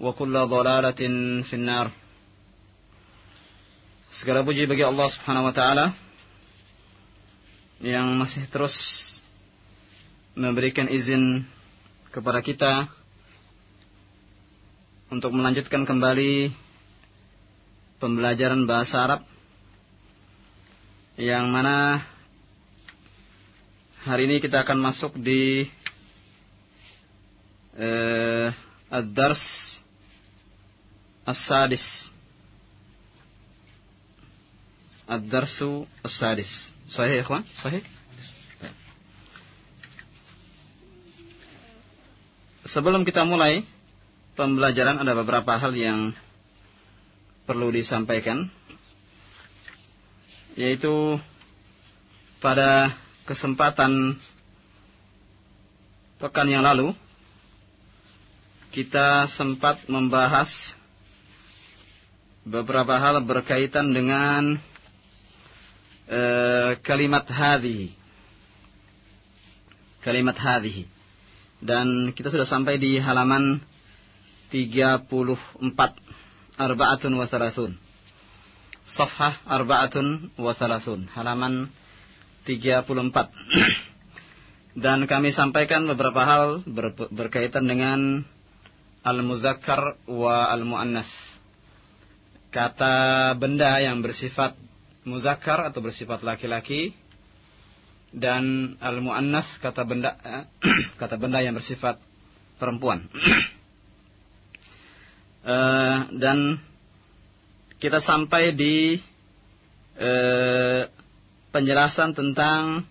وكل ضلالة في النار Segala puji bagi Allah Subhanahu wa taala yang masih terus memberikan izin kepada kita untuk melanjutkan kembali pembelajaran bahasa Arab yang mana hari ini kita akan masuk di eh, Ad-Dars As-Sadis الدرس السادس صحيح يا إخوان صحيح Sebelum kita mulai pembelajaran ada beberapa hal yang perlu disampaikan yaitu pada kesempatan pekan yang lalu kita sempat membahas beberapa hal berkaitan dengan kalimat hadhi. Kalimat hadhi. Dan kita sudah sampai di halaman 34 arba'atun wa thalathun safhah arba'atun wa thalathun halaman 34 dan kami sampaikan beberapa hal ber berkaitan dengan al-muzakkar wa al-muannas kata benda yang bersifat muzakkar atau bersifat laki-laki dan al-muannas kata benda kata benda yang bersifat perempuan. uh, dan kita sampai di uh, penjelasan tentang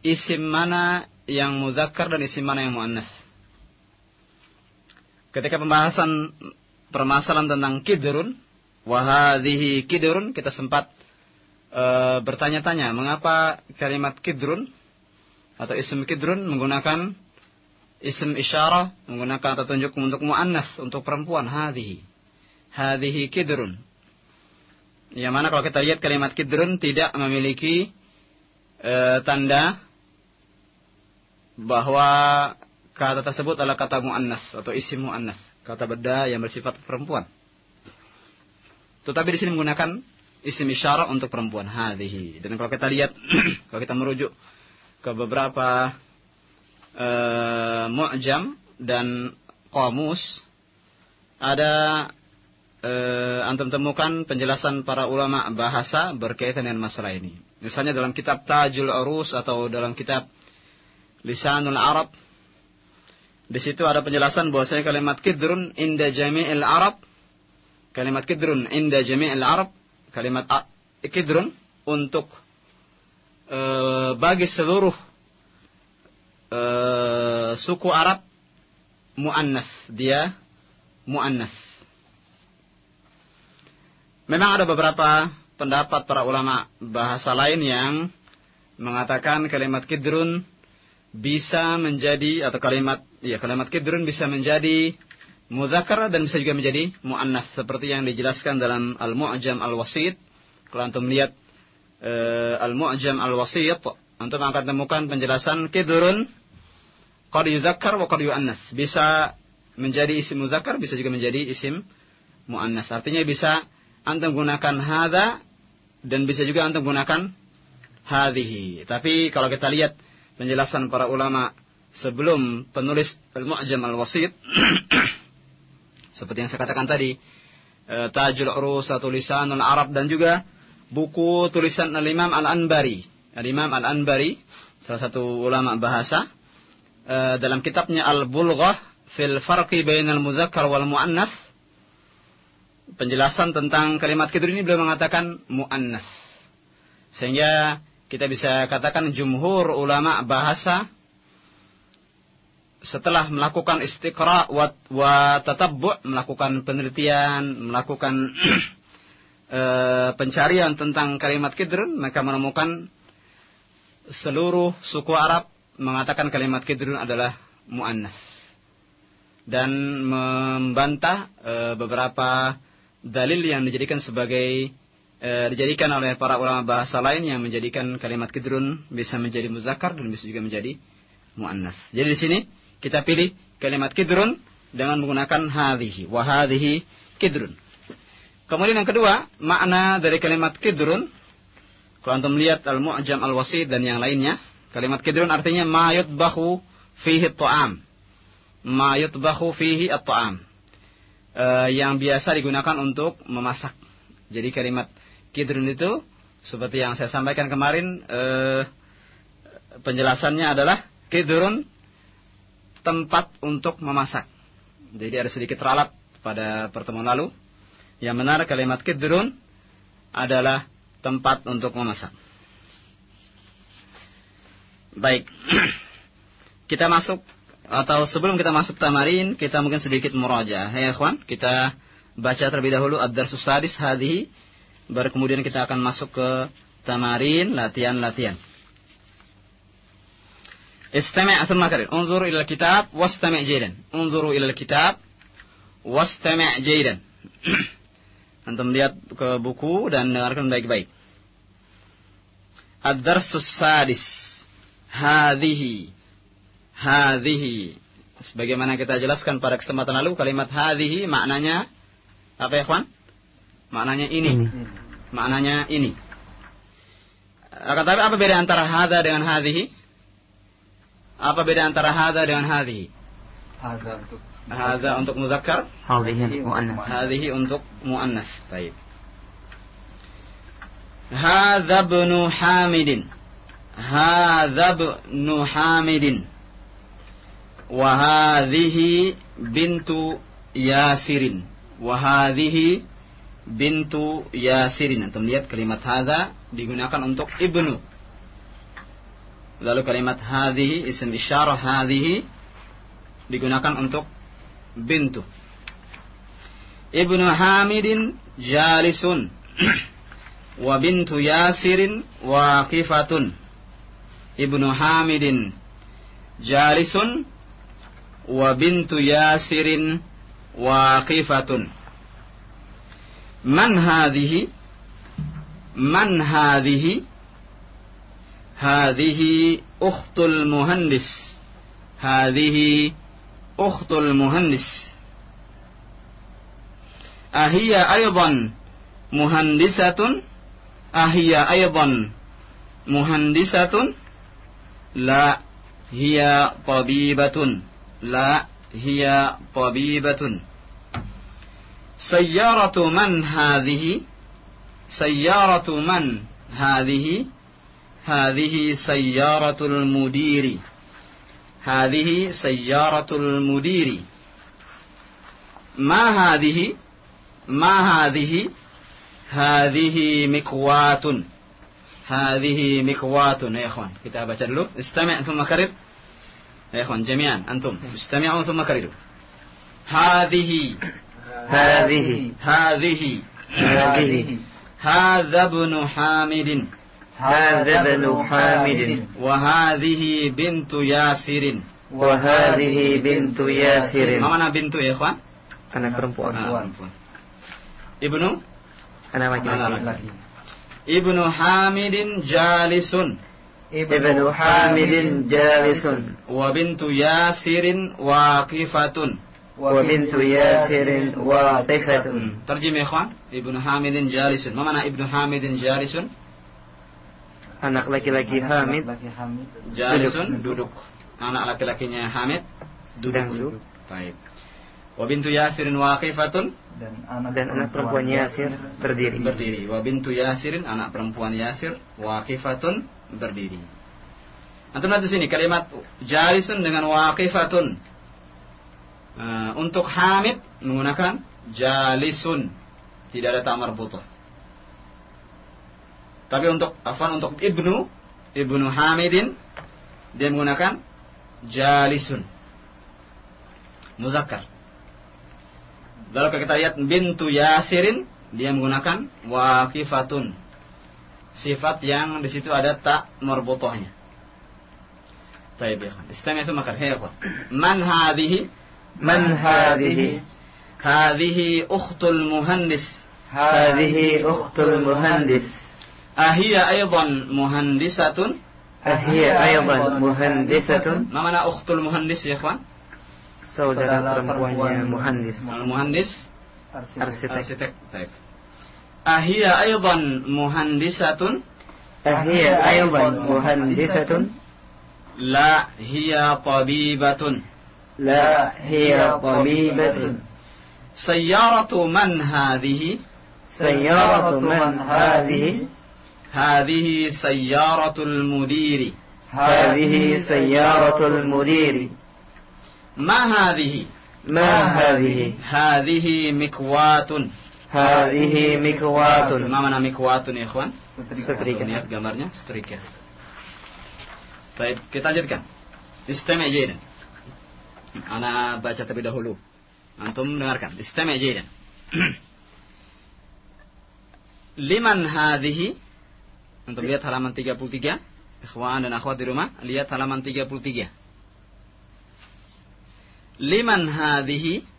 isim mana yang muzakkar dan isim mana yang muannas. Ketika pembahasan permasalahan tentang kidrun, wahadhihi kidrun kita sempat e, bertanya-tanya mengapa kalimat kidrun atau isim kidrun menggunakan isim isyarah menggunakan atau tunjuk untuk muannas untuk perempuan? Hadhihi hadhihi kidrun. Yang mana kalau kita lihat kalimat kidrun tidak memiliki e, tanda bahwa kata tersebut adalah kata muannas atau isim muannas kata benda yang bersifat perempuan tetapi di sini menggunakan isim isyarah untuk perempuan hadhihi. Dan kalau kita lihat kalau kita merujuk ke beberapa uh, mu'jam dan qamus ada uh, antum temukan penjelasan para ulama bahasa berkaitan dengan masalah ini. Misalnya dalam kitab Tajul Urus atau dalam kitab Lisanul Arab di situ ada penjelasan bahwasanya kalimat kidrun inda jami'il Arab kalimat kidrun inda jami'il Arab kalimat ikidrun untuk e, bagi seluruh e, suku Arab muannas dia muannas. Memang ada beberapa pendapat para ulama bahasa lain yang mengatakan kalimat kidrun bisa menjadi atau kalimat ya kalimat kidrun bisa menjadi muzakkar dan bisa juga menjadi muannas seperti yang dijelaskan dalam Al-Mu'jam Al-Wasit. Kalau antum lihat uh, Al-Mu'jam Al-Wasit, antum akan temukan penjelasan kidrun qad yuzakkar wa qad yuannas. Bisa menjadi isim muzakkar, bisa juga menjadi isim muannas. Artinya bisa antum gunakan hadza dan bisa juga antum gunakan hadhihi. Tapi kalau kita lihat penjelasan para ulama sebelum penulis Al-Mu'jam Al-Wasit seperti yang saya katakan tadi e, Tajul Urus tulisan Arab dan juga buku tulisan Al-Imam Al-Anbari. Al-Imam Al-Anbari salah satu ulama bahasa e, dalam kitabnya Al-Bulghah fil farqi bainal muzakkar wal muannas penjelasan tentang kalimat kidur ini beliau mengatakan muannas sehingga kita bisa katakan jumhur ulama bahasa setelah melakukan istiqra wa, wa tatabbu' melakukan penelitian, melakukan e, pencarian tentang kalimat kidrun, mereka menemukan seluruh suku Arab mengatakan kalimat kidrun adalah muannas dan membantah e, beberapa dalil yang dijadikan sebagai e, dijadikan oleh para ulama bahasa lain yang menjadikan kalimat kidrun bisa menjadi muzakkar dan bisa juga menjadi muannas. Jadi di sini kita pilih kalimat kidrun dengan menggunakan hadhihi wa hadhihi kidrun. Kemudian yang kedua, makna dari kalimat kidrun kalau antum lihat al-mu'jam al-wasid dan yang lainnya, kalimat kidrun artinya ma yutbahu fihi ta'am. Ma yutbahu fihi at-ta'am. E, yang biasa digunakan untuk memasak. Jadi kalimat kidrun itu seperti yang saya sampaikan kemarin e, penjelasannya adalah kidrun tempat untuk memasak. Jadi ada sedikit ralat pada pertemuan lalu. Yang benar kalimat kidrun adalah tempat untuk memasak. Baik. kita masuk atau sebelum kita masuk tamarin, kita mungkin sedikit muraja. Hei ikhwan, kita baca terlebih dahulu ad-darsus sadis baru kemudian kita akan masuk ke tamarin, latihan-latihan. Istami' thumma karir. Unzuru ila kitab wastami' jaydan. Unzuru ila kitab wastami' jaydan. Antum lihat ke buku dan dengarkan baik-baik. Ad-darsus sadis. Hadhihi. Hadhihi. Sebagaimana kita jelaskan pada kesempatan lalu, kalimat hadhihi maknanya apa ya, kawan? Maknanya ini. Maknanya ini. Kata apa beda antara hada dengan hadhihi? Apa beda antara hadza dengan hadhi? Hadza untuk hadza untuk muzakkar, hadhihi muannas. Hadhihi untuk muannas. Baik. Hadza ibnu Hamidin. Hadza ibnu Hamidin. Wa hadhihi bintu Yasirin. Wa hadhihi bintu Yasirin. Antum lihat kalimat hadza digunakan untuk ibnu Lalu kalimat hadhihi isim isyarah hadhihi digunakan untuk bintu. Ibnu Hamidin jalisun wa bintu Yasirin waqifatun. Ibnu Hamidin jalisun wa bintu Yasirin waqifatun. Man hadhihi? Man hadhihi? هذه أخت المهندس. هذه أخت المهندس. أهي أيضا مهندسة. أهي أيضا مهندسة. لا هي طبيبة. لا هي طبيبة. سيارة من هذه؟ سيارة من هذه؟ هذه سيارة المدير. هذه سيارة المدير. ما هذه؟ ما هذه؟ هذه مكوات. هذه مكوات. يا إخوان كتابة baca استمع ثم كرر. يا إخوان جميعا أنتم. استمعوا ثم كرروا. هذه. هذه. هذه. هذه. هذا ابن حامد. هذا ابن حامد وهذه بنت ياسر وهذه بنت ياسر ما معنى بنت يا إخوان Anak perempuan. Anak perempuan. Ibnu Anak laki-laki. Anak laki. Ibnu Hamidin jalisun Ibnu Hamidin jalisun. wa bintu Yasirin waqifatun. Wa bintu Yasirin waqifatun. Terjem ya ikhwan. Ibnu Hamidin jalisun. Ma mana Ibnu Hamidin jalisun? Anak laki-laki Hamid Jalisun duduk. Anak laki-lakinya Hamid duduk. duduk. Baik. Wa bintu Yasirin waqifatun Dan anak perempuan Yasir berdiri. berdiri. Wa bintu Yasirin anak perempuan Yasir waqifatun berdiri. Antum lihat di sini kalimat jalisun dengan waqifatun. Nah, untuk Hamid menggunakan jalisun. Tidak ada tak marbutoh. Tapi untuk afan untuk Ibnu Ibnu Hamidin dia menggunakan jalisun. Muzakkar. Lalu kalau kita lihat bintu Yasirin dia menggunakan waqifatun. Sifat yang di situ ada tak marbutohnya. Baik ya. Istami itu makar. Hei ikhwan. Man hadhihi? Man hadhihi? Hadhihi ukhtul muhandis. Hadhihi ukhtul muhandis. أهي أيضا مهندسة أهي أيضا مهندسة ما معنى أخت المهندس يا إخوان سودة المهندس المهندس muhandis. طيب أهي أيضا مهندسة أهي أيضا مهندسة لا هي طبيبة لا هي طبيبة سيارة من هذه سيارة من هذه هذه سيارة المدير. هذه سيارة المدير. ما هذه؟ ما هذه؟ هذه مكوات. هذه مكوات. ما معنى مكوات يا إخوان؟ ستريكة. نيات قمرنا. ستريكة. طيب kita lanjutkan استمع جيدا. أنا باجا تبدا هلو. أنتم دengarkan استمع جيدا. لمن هذه؟ Antum lihat halaman 33 Ikhwan dan akhwat di rumah Lihat halaman 33 Liman hadhihi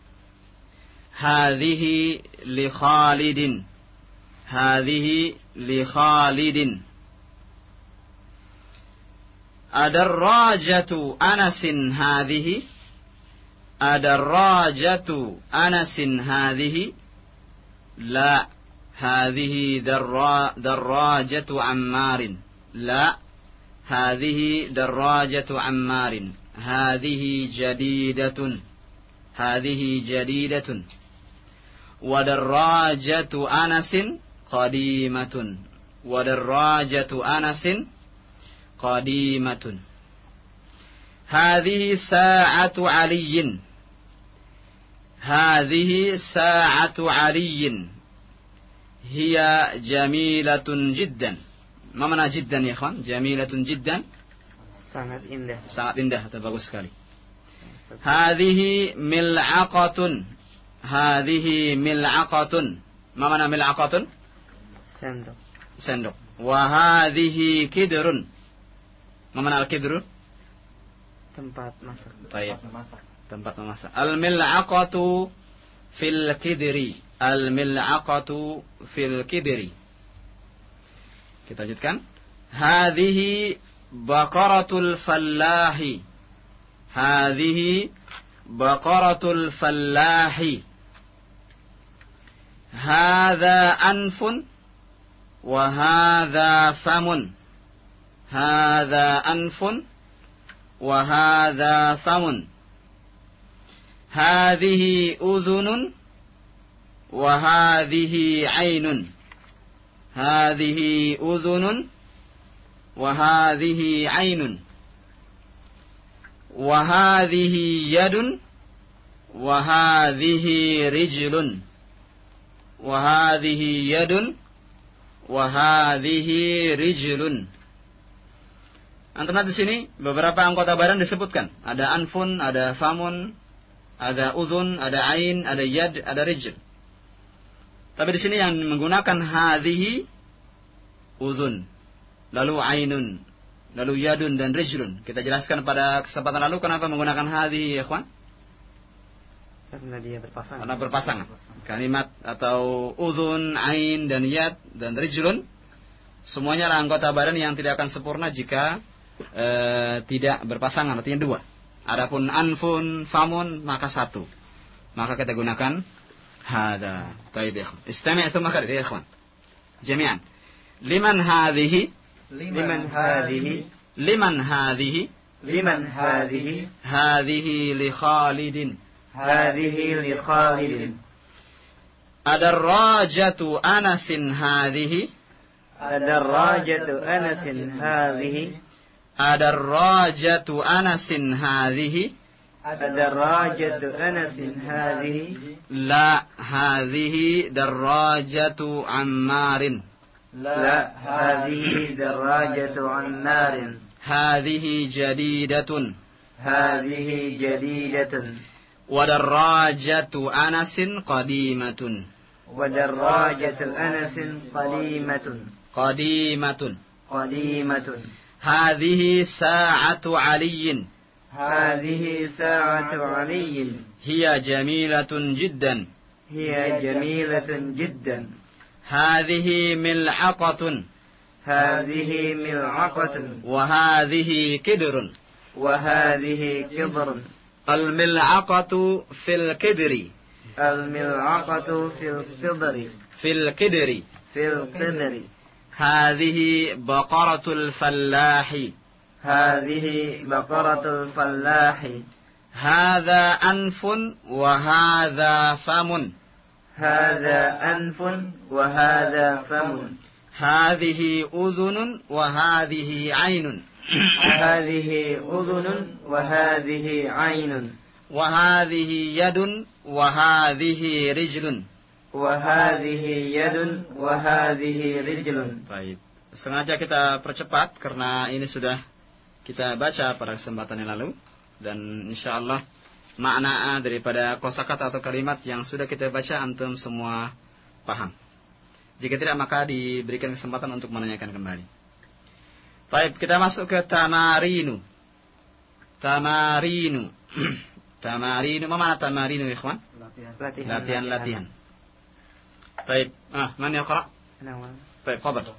Hadhihi li Khalidin. Hadhihi li Khalidin. Adarrajatu Anasin hadhihi Adarrajatu Anasin hadhihi La هذه درا دراجة عمار. لا هذه دراجة عمار. هذه جديدة. هذه جديدة. ودراجة أنس قديمة. ودراجة أنس قديمة. هذه ساعة علي. هذه ساعة علي. هي جميلة جدا. ما معنى جدا يا إخوان؟ جميلة جدا. sangat indah. sangat indah atau bagus sekali هذه ملعقة. هذه ملعقة. ما معنى ملعقة؟ Sendok. sendok وهذه كدر. ما معنى الكدر؟ Tempat masak. طيب. tempat memasak الملعقة في الكدر. الملعقة في الكدر kita lanjutkan هذه بقرة الفلاح هذه بقرة الفلاح هذا أنف وهذا فم wa hadhihi ainun hadhihi udhunun wa hadhihi ainun wa hadhihi yadun wa hadhihi rijlun wa hadhihi Antum di sini beberapa anggota badan disebutkan. Ada anfun, ada famun, ada uzun, ada ain, ada yad, ada rijl. Tapi di sini yang menggunakan hadhihi uzun, lalu ainun, lalu yadun dan rijlun. Kita jelaskan pada kesempatan lalu kenapa menggunakan hadhihi ya kawan? Karena dia berpasangan. karena berpasangan. Kalimat atau uzun, ain dan yad dan rijlun semuanya adalah anggota badan yang tidak akan sempurna jika eh, tidak berpasangan artinya dua. Adapun anfun, famun maka satu. Maka kita gunakan هذا. طيب يا إخوان. استمع ثم خرج. يا إخوان. جميعا. لمن هذه؟ لمن هذه؟ لمن هذه؟ لمن هذه؟ هذه لخالد. هذه لخالد. أدراجة أنس هذه؟ أدراجة أنس هذه. أدراجة أنس هذه؟ أدراجة أنس هذه؟ لا هذه دراجة عمار. لا هذه دراجة عمار. هذه جديدة. هذه جديدة. ودراجة أنس قديمة. ودراجة أنس قديمة. قديمة. قديمة. هذه ساعة علي. هذه ساعة علي Hiya jamilatun jiddan. هي جميلة جدا Hadhihi mil'aqatun. هذه ملعقة وهذه كدر. وهذه كبر الملعقة في الكدر. الملعقة في القدر في الكدر. في القدر هذه بقرة الفلاح. هذه بقرة fallahi. Hadha anfun wa hadha famun. Hadha anfun wa hadha famun. وهذه udhunun wa أذن وهذه عين udhunun wa وهذه رجل Wa يد yadun wa hadhihi Sengaja kita percepat karena ini sudah kita baca pada kesempatan yang lalu dan insya Allah makna daripada kosakata atau kalimat yang sudah kita baca antum semua paham. Jika tidak maka diberikan kesempatan untuk menanyakan kembali. Baik, kita masuk ke tamarinu. Tamarinu. tamarinu, apa tamarinu, ikhwan? Latihan. Latihan. Latihan. Baik, ah, man yaqra? Baik, fadal.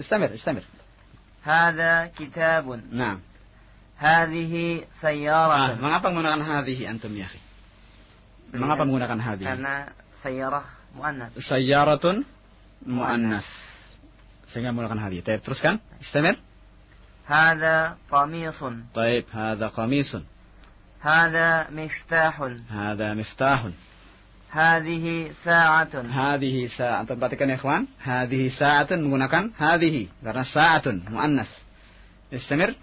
استمر. استمر هذا كتاب. نعم. هذه سيارة. آه. mengapa menggunakan هذه أنتم يا أخي؟ mengapa menggunakan هذه. karena سيارة مؤنث. سيارة مؤنث. sehingga menggunakan هذه. طيب teruskan استمر. هذا قميص. طيب هذا قميص. هذا مفتاح. هذا مفتاح. هذه ساعة. هذه ساعة. Antum perhatikan ya ikhwan هذه ساعة menggunakan هذه karena ساعة مؤنث. استمر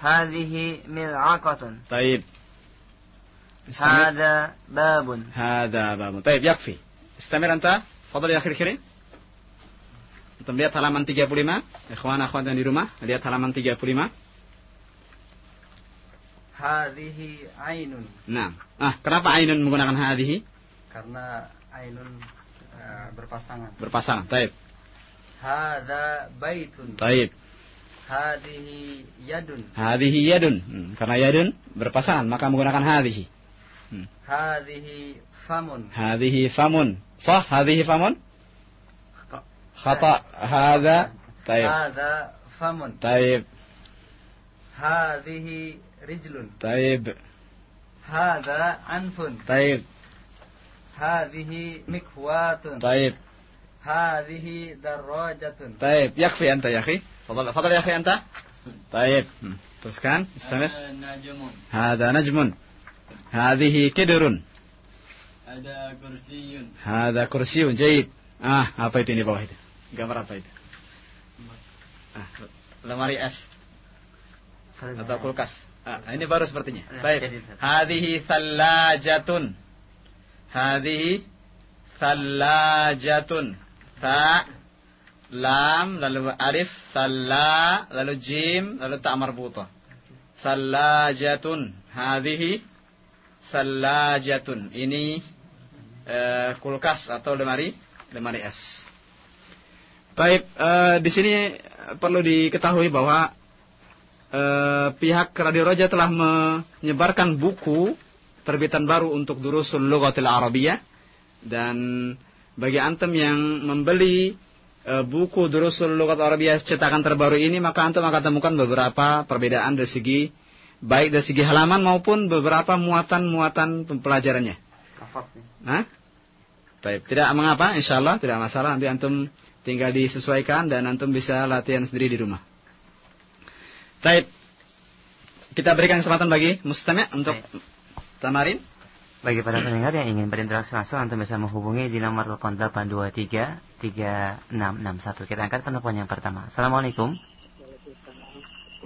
هذه ملعقة. طيب. هذا باب. هذا باب. طيب يكفي. استمر أنت؟ فضل يا أخي الكريم. Antum lihat halaman إخوان أخوان akhwat yang di rumah lihat halaman 35 هذه عين. نعم. آه. كنافة عين menggunakan هذه. Karena ainun eh, berpasangan. Berpasangan Taib Hada baitun. Taib Hadihi yadun. Hadhihi yadun hmm, Karena yadun berpasangan Maka menggunakan hadhihi Hadihi famun. Hadhihi famun Sah hadhihi famun Khata Hadha Taib Hada famun. Taib Hadihi rijlun. Taib Hada anfun. Taib Hadihi mikwatun. Taib Hadihi darajatun. طيب يكفي أنت يا أخي فضل فضل يا أخي أنت طيب هم. teruskan استمر najumun. هذا نجم هذه كدر Ada kursiyun. هذا كرسي جيد ah apa itu ini bawah itu gambar apa itu ah, lemari es atau kulkas ah, ini baru sepertinya Ya, baik jadi, Ustaz. hadhihi thalajatun hadhihi thalajatun ta lam lalu alif thalla lalu jim lalu ta marbutah thalajatun hadhihi thalajatun ini eh, kulkas atau lemari lemari es. Baik, eh, di sini perlu diketahui bahwa eh, pihak Radio Roja telah menyebarkan buku terbitan baru untuk durusul lughatil arabiyah dan bagi antum yang membeli eh, buku durusul lughat arabiyah cetakan terbaru ini maka antum akan temukan beberapa perbedaan dari segi baik dari segi halaman maupun beberapa muatan-muatan pelajarannya. Hah? Baik, tidak mengapa, insya Allah tidak masalah. Nanti antum tinggal disesuaikan dan antum bisa latihan sendiri di rumah. Baik, kita berikan kesempatan bagi Mustami' untuk tamarin. Bagi para pendengar yang ingin berinteraksi langsung, Anda bisa menghubungi di nomor telepon 823 3661. Kita angkat penelpon yang pertama. Assalamualaikum.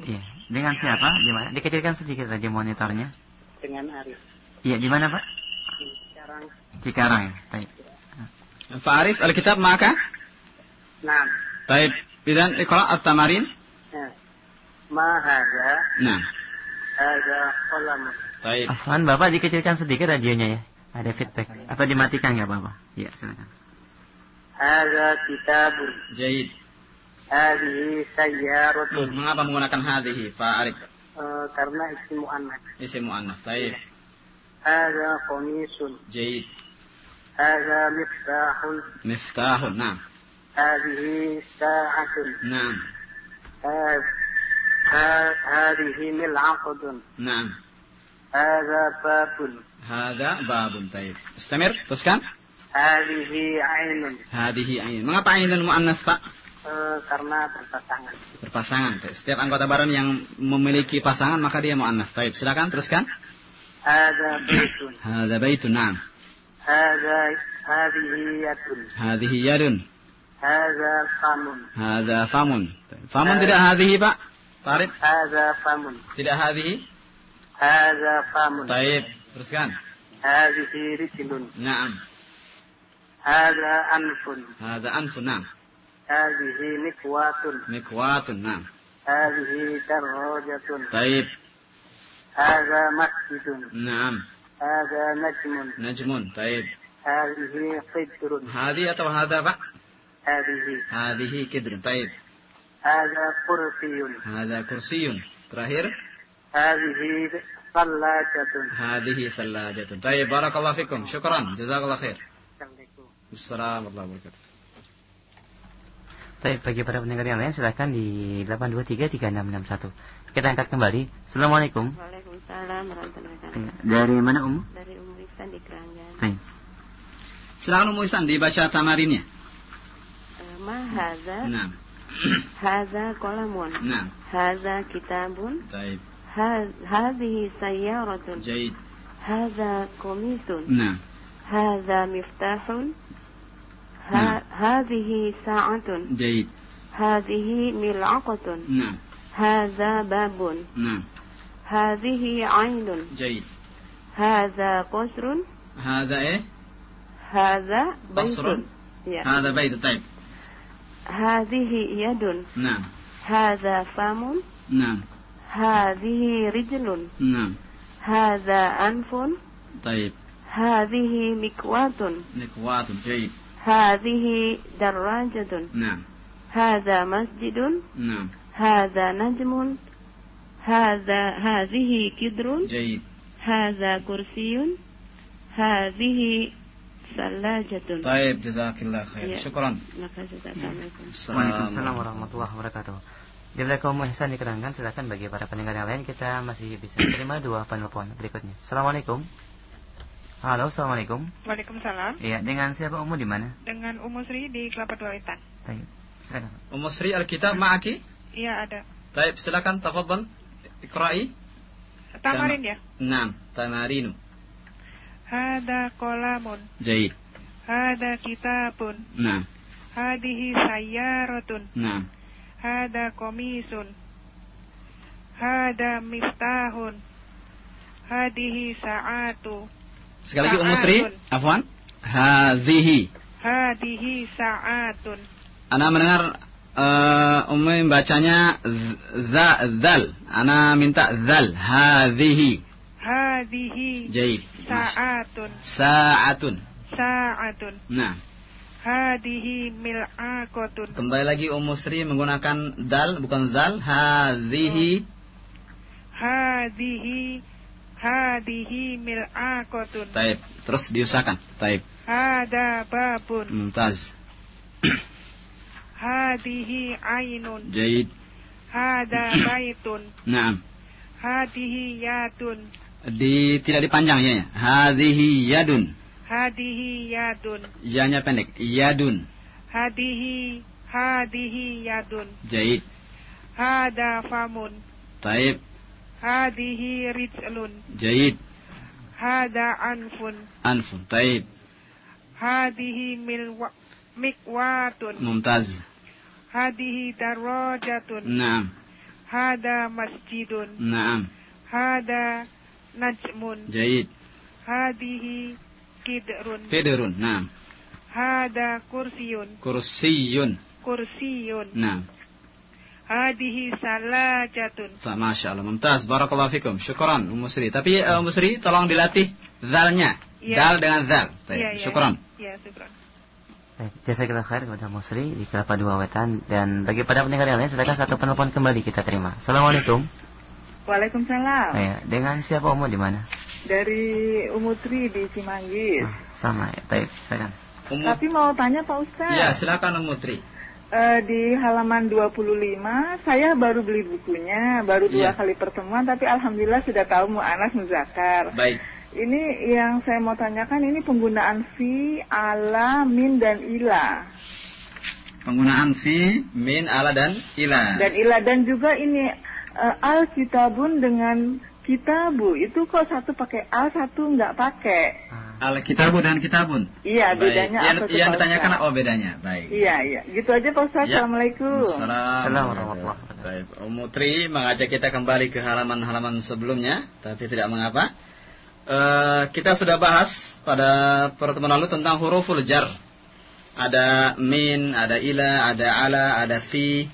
Iya. Dengan siapa? Di mana? Dikecilkan sedikit saja monitornya. dengan Arif Iya, di mana, Pak? sekarang Cikarang ya. Baik. Pak Arif, Alkitab maka? nah Baik, idan ikra at-tamarin. ya. ma hadza Nah, hadza qalam baik. Afwan, Bapak dikecilkan sedikit radionya ya. Ada feedback. Atau dimatikan nggak, Bapak? Iya, silakan. hadza kitabun Jayid. hadhihi sayyaratun Mengapa menggunakan hadhihi, Pak Arif? Eh, karena isim muannas Isim mu'annaf. Baik. hadza qamisun Jayid. hadza miftahun Miftahun. Nah. hadhihi sa'atun Nah. Ha- ha- hadhihi mil'aqatun Nah. Hadza babun Hada babun. Baik. Istamir, teruskan. hadhihi ainun Hadihi ain. Mengapa ainun mu'annaf, Pak? Karena berpasangan Berpasangan. Setiap anggota baran yang memiliki pasangan maka dia mu'annaf. Baik, silakan teruskan. hadza baitun Hada baitun. Nah. hadza hadhihi yadun Hadihi yadun. hadza famun Hada famun. Famun tidak hadihi, Pak? Tarif. hadza famun Tidak hadihi. Hadza famun Baik, teruskan. hadhihi rijlun Naam. hadza anfun Hada anfun. Naam. hadhihi mikwatun Mikwatun. Naam. hadhihi darajatun Baik. hadza masjidun Naam. hadza najmun Najmun. Baik. hadhihi qidrun Hadi atau hada, Pak? hadhihi Hadihi kidrun. Baik. hadza kursiyun Hada kursiyun. Terakhir. hadhihi salajatun Hadihi salajatun. Baik, barakallahu fikum. Syukran. Jazakallah khair. Assalamualaikum Assalamualaikum warahmatullahi wabarakatuh. Baik, bagi para pendengar yang lain silahkan di 8233661. Kita angkat kembali. Assalamualaikum. Waalaikumsalam warahmatullahi wabarakatuh. Dari mana, Umu? Dari Ummu Ihsan di Keranggan. Baik. Silakan Ummu Ihsan dibaca tamarinnya. Eh, Ma haza? Nah. Haza qalamun. Nah. Haza kitabun. Baik. هذه سيارة. جيد. هذا قميص. نعم. هذا مفتاح. نعم. هذه ساعة. جيد. هذه ملعقة. نعم. هذا باب. نعم. هذه عين. جيد. هذا قصر. هذا إيه؟ هذا بيت. قصر. هذا بيت. طيب. هذه يد. نعم. هذا فم. نعم. هذه رجل نعم. هذا أنف طيب. هذه مكواة نكوات جيد. هذه دراجة نعم. هذا مسجد نعم. هذا نجم هذا هذه كدر جيد. هذا كرسي هذه ثلاجة طيب جزاك الله خير. شكرا. Makasih Assalamualaikum Waalaikumsalam warahmatullahi wabarakatuh. Di Bila kaum ihsan dikenangkan, silakan bagi para pendengar yang lain kita masih bisa terima dua penelpon berikutnya. Assalamualaikum. Halo, assalamualaikum. Waalaikumsalam. Iya, dengan siapa umum di mana? Dengan Umu Sri di Kelapa Dua Wetan. Baik, silakan. Umu Sri Alkitab Ma'aki? Iya, ada. Baik, silakan tafadhal. Iqra'i. Tamarin ya? Naam, tamarinu. Hada kolamun. Jahit. Hada kitabun. Naam. Hadihi sayyarotun. Naam. Hada komisun. Hada miftahun. Hadihi sa'atu. Sekali lagi Ummu Sri. Afwan. Hadhihi. Hadihi sa'atun. Ana mendengar uh, Ummi bacanya za zal. Ana minta zal. Hadhihi. Hadihi Jaid. sa'atun. Sa'atun. Sa'atun. Nah, Hadihi mil'akotun. kembali lagi Ummu Sri menggunakan dal bukan zal. Hadhihi. Hadhihi Hadhihi mil'aqatun. Taib. Terus diusahakan. Taib. Hada babun. Mumtaz. Hadhihi ainun. Jaid. Hada baitun. Naam. Hadhihi yadun. Di tidak dipanjang ya. Hadhihi yadun. Hadhihi yadun. Ya-nya pendek. Yadun. Hadhihi Hadhihi yadun. Jaid. Hada famun. Taib. Hadhihi rijlun. Jaid. Hada anfun. Anfun. Taib. Hadhihi milwa mikwatun. Mumtaz. Hadhihi darajatun. Naam. Hada masjidun. Naam. Hada najmun. Jaid. Hadhihi kidrun. Fidrun. Naam. Hada kursiyun. Kursiyun. Kursiyun. Naam. Hadhihi salajatun. Ta- Masya Allah, mumtaz. Barakallahu fikum. Syukran, Ummu Sri. Tapi uh, Ummu Sri, tolong dilatih zalnya. Iya. Dal dengan zal. Baik, Iya, iya. Syukran. Ya, syukran. Baik, jasa kita khair kepada Musri di Kelapa Dua Wetan dan bagi para pendengar yang lain silakan satu penelpon kembali kita terima. Assalamualaikum. Waalaikumsalam. Ya, dengan siapa Umu di mana? Dari Umutri di Cimanggis. Ah, sama ya. Baik, silakan. Ummu. Tapi mau tanya Pak Ustaz. Ya, silakan Ummu Tri. Eh, di halaman 25 saya baru beli bukunya, baru dua Iya. kali pertemuan tapi alhamdulillah sudah tahu mu'anas muzakar. Baik. Ini yang saya mau tanyakan ini penggunaan fi, ala, min dan ila. Penggunaan fi, min, ala dan ila. Dan ila dan juga ini eh, al kitabun dengan kitabu. Itu kok satu pakai al, satu nggak pakai. Ah, Al-kitabu dan kitabun. Iya, Baik. bedanya yang, apa yang Pak ditanyakan oh bedanya. Baik. Iya, iya. Gitu aja Pak Ustaz. Ya. Assalamualaikum. Assalamualaikum Assalamualaikum warahmatullahi wabarakatuh. Baik, Ummu Tri mengajak kita kembali ke halaman-halaman sebelumnya, tapi tidak mengapa. Eh, kita sudah bahas pada pertemuan lalu tentang huruful jar. Ada min, ada ila, ada ala, ada fi.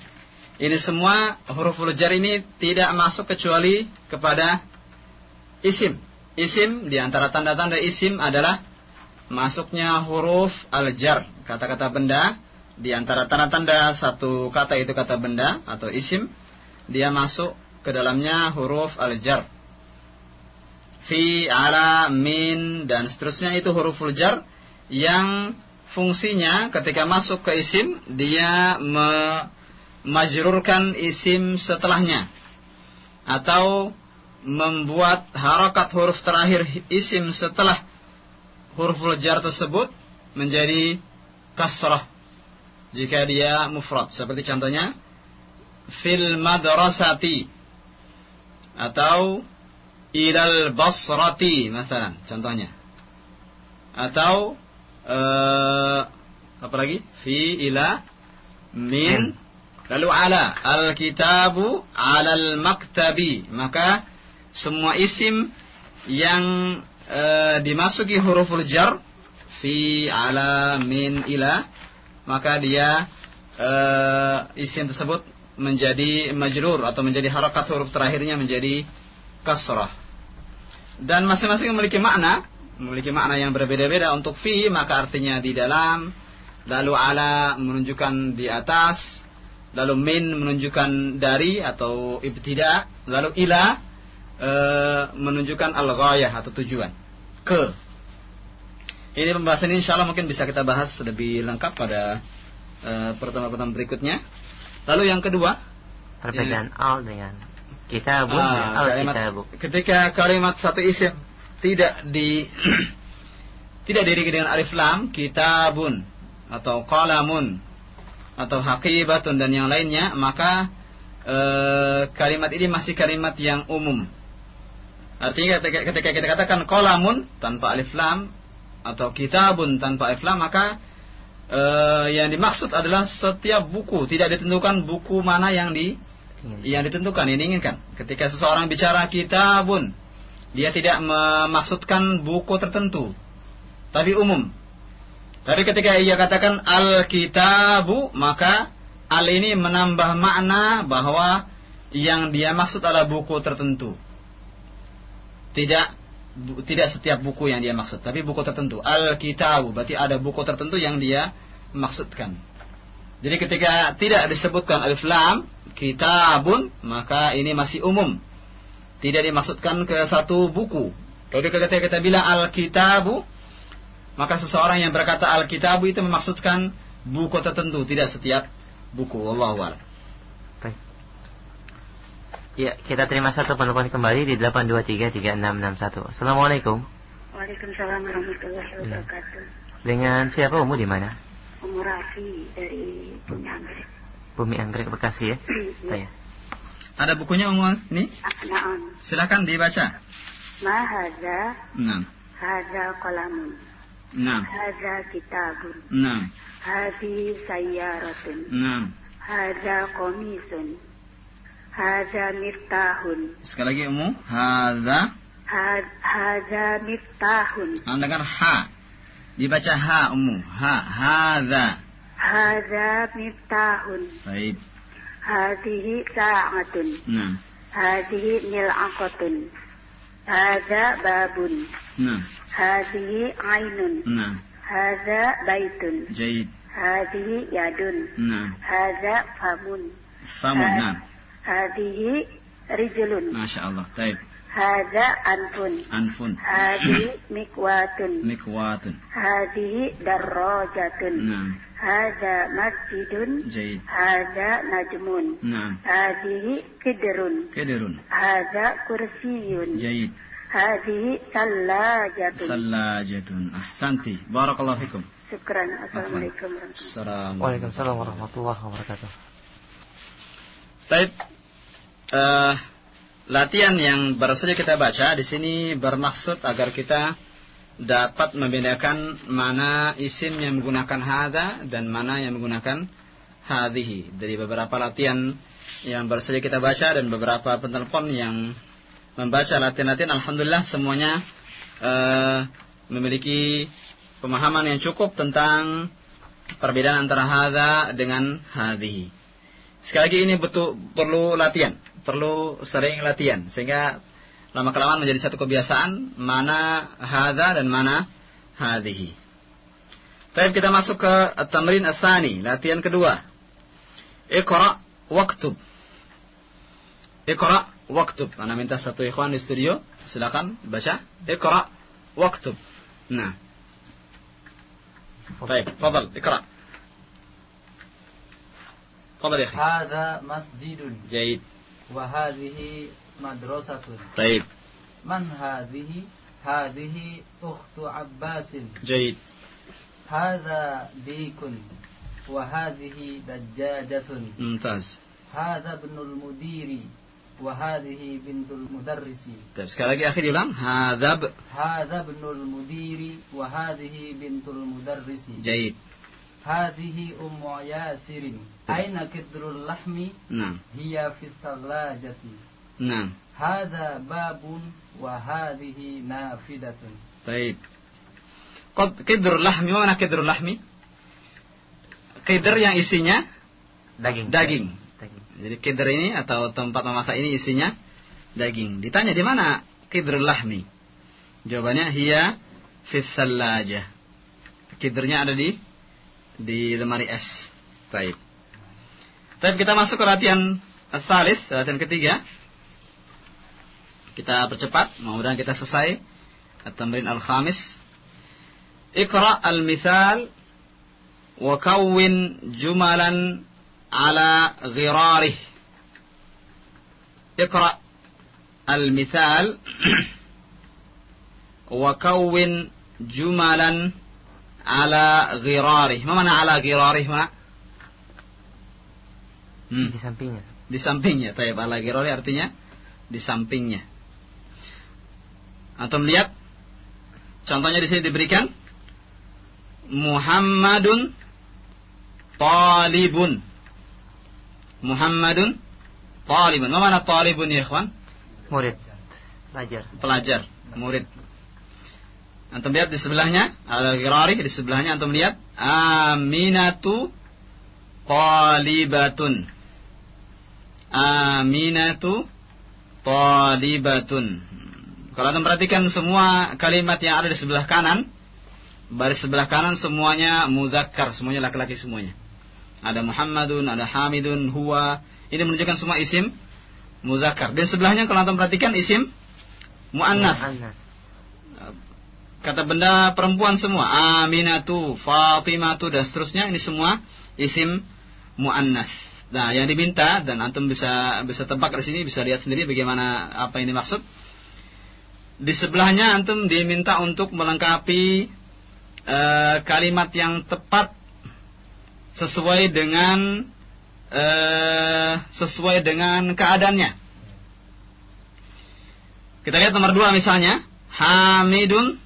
Ini semua huruful jar ini tidak masuk kecuali kepada isim. Isim di antara tanda-tanda isim adalah masuknya huruf al-jar, kata-kata benda di antara tanda-tanda satu kata itu kata benda atau isim, dia masuk ke dalamnya huruf al-jar. Fi, ala, min dan seterusnya itu huruful jar yang fungsinya ketika masuk ke isim dia memajrurkan isim setelahnya. Atau membuat harakat huruf terakhir isim setelah huruful jar tersebut menjadi kasrah. Jika dia mufrad. Seperti contohnya fil madrasati. Atau ilal basrati misalnya contohnya. Atau eh, apa lagi? Fi ila min lalu ala al kitabu alal maktabi. Maka semua isim yang eh, dimasuki huruful jar fi ala min ila maka dia eh, isim tersebut menjadi majrur atau menjadi harakat huruf terakhirnya menjadi kasrah. Dan masing-masing memiliki makna memiliki makna yang berbeda-beda untuk fi maka artinya di dalam. Lalu ala menunjukkan di atas lalu min menunjukkan dari atau ibtida. Lalu ila e, menunjukkan al-ghayah atau tujuan. Ke. Ini pembahasan ini insya Allah mungkin bisa kita bahas lebih lengkap pada e, pertemuan-pertemuan berikutnya. Lalu yang kedua. Perbedaan al dengan kitabun Ah, al kalimat- kitabu. ketika kalimat satu isim tidak di tidak diri dengan alif lam kitabun atau qalamun atau haqibatun dan yang lainnya maka eh, kalimat ini masih kalimat yang umum artinya ketika, kita katakan qalamun tanpa alif lam atau kitabun tanpa alif lam maka eh, yang dimaksud adalah setiap buku tidak ditentukan buku mana yang di yang ditentukan yang diinginkan. Ketika seseorang bicara kitabun, dia tidak memaksudkan buku tertentu, tapi umum. Tapi ketika ia katakan al-kitabu, maka al ini menambah makna bahwa yang dia maksud adalah buku tertentu. Tidak bu- tidak setiap buku yang dia maksud, tapi buku tertentu. Al-kitabu berarti ada buku tertentu yang dia maksudkan. Jadi ketika tidak disebutkan alif lam kitabun maka ini masih umum. Tidak dimaksudkan ke satu buku. Jadi ketika kita bilang Alkitabu, maka seseorang yang berkata Alkitabu itu memaksudkan buku tertentu, tidak setiap buku. Wallahu a'lam. Baik. Ya, kita terima satu penelpon kembali di 8233661. Assalamualaikum. Waalaikumsalam warahmatullahi wabarakatuh. Dengan siapa Umu di mana? Umur Rafi dari Bumi Anggrek. Bumi Anggrek Bekasi ya. Saya. Ada bukunya Umum ini? Naam. Silakan dibaca. Ma hadza Enam. hadza qalamun. Enam. Hadza kitabun. Enam. Hadi sayyaratun. Enam. Hadza qamisun. Hadza miftahun. Sekali lagi Umu. Hadza. Had- Hadza miftahun. Anda dengar ha. Dibaca ha Umu. Ha. Hadza. Hadza miftahun. Baik. Hadihi sa'atun. Enam. Hadihi mil'aqatun. Hadza babun. Hadihi ainun. Hadza baitun. Jayid. Hadihi yadun. Enam. Hadza famun. Famun. Enam. Hadihi rijlun. Masya Allah. Hadza anfun. Anfun. Hadihi mikwatun. Mikwatun. Hadihi darrajatun. Enam. Hadza masjidun. Hadza najmun. Enam. Hadihi kidrun. Kedirun. Hadihi sallajatun. Salajatun. Ahsanti. Barakallahu fikum. Syukran. Assalamualaikum warahmatullahi Assalamualaikum. Waalaikumsalam warahmatullahi wabarakatuh. Taib. Eh, latihan yang baru saja kita baca di sini bermaksud agar kita dapat membedakan mana isim yang menggunakan hada dan mana yang menggunakan hadhihi. Dari beberapa latihan yang baru saja kita baca dan beberapa penelpon yang membaca latihan-latihan, alhamdulillah semuanya eh, memiliki pemahaman yang cukup tentang perbedaan antara hada dengan hadhihi. Sekali lagi ini betul perlu latihan, perlu sering latihan sehingga lama kelamaan menjadi satu kebiasaan mana hadza dan mana hadhihi. Baik kita masuk ke tamrin asani, latihan kedua. Iqra waktub. Iqra waktub. Ana minta satu ikhwan di studio, silakan baca. Iqra waktub. Nah. Baik, fadal, iqra. Fadal ya akhi. هذا مسجد جيد وهذه مدرسة طيب من هذه هذه أخت عباس جيد هذا ديك وهذه دجاجة ممتاز هذا ابن المدير وهذه بنت المدرس طيب sekali lagi akhir diulang hadab هذا ابن المدير وهذه بنت المدرس جيد هذه أم ياسر أين كدر اللحم نعم هي في الثلاجة نعم هذا باب وهذه نافذة طيب قد كدر اللحم mana كدر اللحم Kidr yang isinya Daging. Daging. Jadi kidr ini atau tempat memasak ini isinya daging. Ditanya di mana kidr lahmi? Jawabannya hiya fis sallaja. Kidrnya ada di di lemari es. Baik. Baik, kita masuk ke latihan salis, latihan ketiga. Kita percepat, mudah-mudahan kita selesai. At-tamrin al-khamis. Iqra al-mithal wa kawwin jumalan ala ghirarih. Iqra al-mithal wa kawwin jumalan ala ghirarih. Ma mana ala ghirarih, ma? Hmm. Di sampingnya. Di sampingnya. Tayyib ala ghirarih artinya di sampingnya. Antum lihat contohnya di sini diberikan Muhammadun talibun. Muhammadun talibun. Ma mana talibun ya ikhwan? Murid. Pelajar. Pelajar, murid. Antum lihat di sebelahnya, ada girari di sebelahnya antum lihat Aminatu talibatun. Aminatu talibatun. Kalau antum perhatikan semua kalimat yang ada di sebelah kanan, baris sebelah kanan semuanya muzakkar, semuanya laki-laki semuanya. Ada Muhammadun, ada Hamidun, huwa. Ini menunjukkan semua isim muzakkar. Dan sebelahnya kalau antum perhatikan isim muannas. Kata benda perempuan semua. Aminatu, Fatimatu dan seterusnya ini semua isim muannas. Nah, yang diminta dan antum bisa bisa tebak di sini bisa lihat sendiri bagaimana apa ini maksud. Di sebelahnya antum diminta untuk melengkapi eh, kalimat yang tepat sesuai dengan eh, sesuai dengan keadaannya. Kita lihat nomor dua misalnya, Hamidun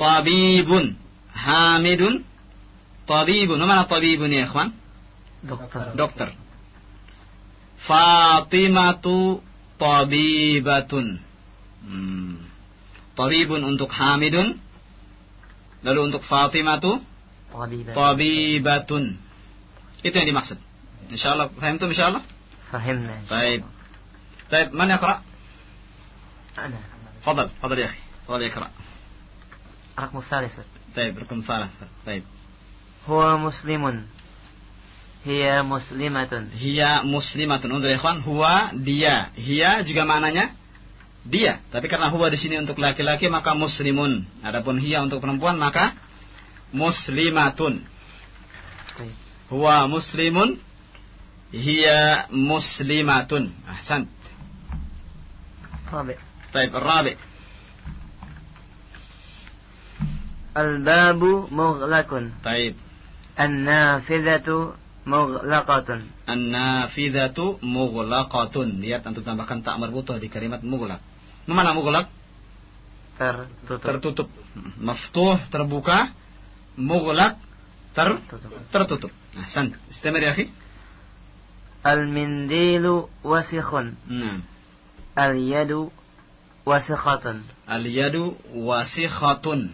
Tabibun. Hamidun Tabibun. Mana tabibun ya, ikhwan? Dokter. Dokter. Fatimatu Tabibatun. Hmm. Tabibun untuk Hamidun. Lalu untuk Fatimatu. Tabibatun. Itu yang dimaksud. Insyaallah, paham itu insyaallah? Fahimna. Baik. Baik, man yaqra? Ana. Fadal, fadal ya akhi. Fadal yaqra. Rakmu salis. طيب رقم ثلاثة طيب Huwa muslimun. Hiya muslimatun. Hiya muslimatun. Untuk ikhwan, huwa dia. Hiya juga maknanya dia. Tapi karena huwa di sini untuk laki-laki maka muslimun. Adapun hiya untuk perempuan maka muslimatun. Baik. Huwa muslimun. Hiya muslimatun. Ahsan. Rabi. طيب الرابع Al-babu mughlaqun. طيب An-nafidhatu mughlaqatun. An-nafidhatu mughlaqatun. Lihat antum tambahkan tak marbutoh di kalimat mughlaq. Mana mughlaq? Tertutup. tertutup. Maftuh terbuka, mughlaq ter Tertutup. tertutup. Ahsan. Istamir ya akhi. Al-mindilu wasikhun. Nah. Al-yadu wasikhatun. Al-yadu wasikhatun.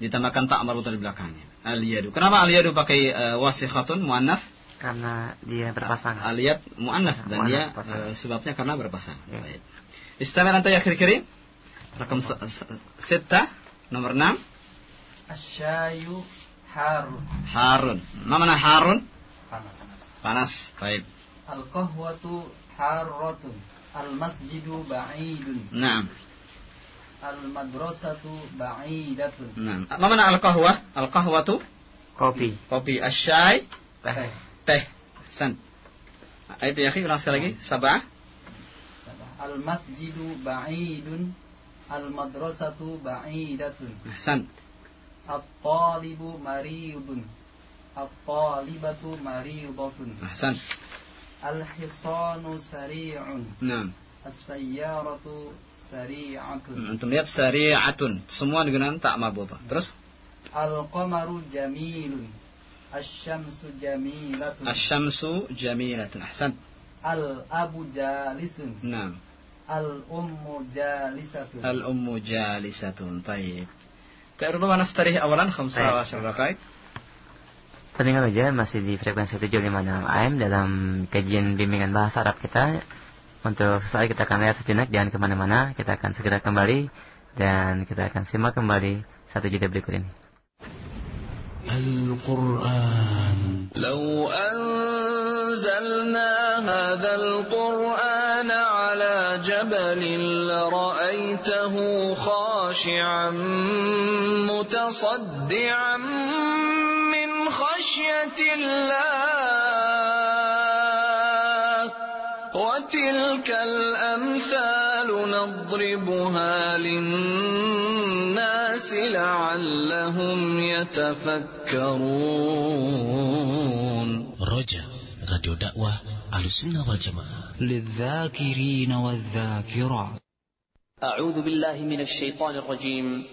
Ditambahkan tak marbutoh di belakangnya. Al-yadu. Kenapa al-yadu pakai uh, wasikhatun muannats? Karena dia berpasangan. Al-yad muannats dan dia pasangan. eh, sebabnya karena berpasangan. Ya. Baik. Istamir anta ya akhir kirim. Rakam se- se- sita nomor 6 Asyayu harun. Harun. Ma mana Harun? Panas. Panas. Baik. Al-qahwatu harratun. Al-masjidu ba'idun. Naam. Al-madrasatu ba'idatun. Naam. Ma mana al-qahwah? Al-qahwatu Kopi. kopi asyai Teh. teh. San. Itu ya ulang sekali lagi. Sabah. Al-masjidu ba'idun. Al-madrasatu ba'idatun. San. At-talibu mariyudun. At-talibatu maridatun. San. Al-hisanu sari'un. Naam. As-sayyaratu sari'atun. Hmm, Antum lihat sari'atun. Semua digunakan tak marbutah. Terus Al-qamaru jamilun. Asy-syamsu jamilatun. asyamsu jamilatun. Ahsan. Al-abu jalisun. Naam. Al-ummu jalisatun. Al-ummu jalisatun. Tayyib. ربما نستريح أولا خمسة طيب. عشر دقائق Pendengar aja masih di frekuensi 756 AM dalam kajian bimbingan bahasa Arab kita. Untuk saat kita akan lihat sejenak, jangan kemana-mana. Kita akan segera kembali dan kita akan simak kembali satu jeda berikut ini. القرآن لو أنزلنا هذا القرآن على جبل لرأيته خاشعا متصدعا من خشية الله وتلك الأمثال نضربها للناس لعلهم يتفكرون. رجاء راديو دعوة أهل السنة والجماعة للذاكرين والذاكرات. أعوذ بالله من الشيطان الرجيم.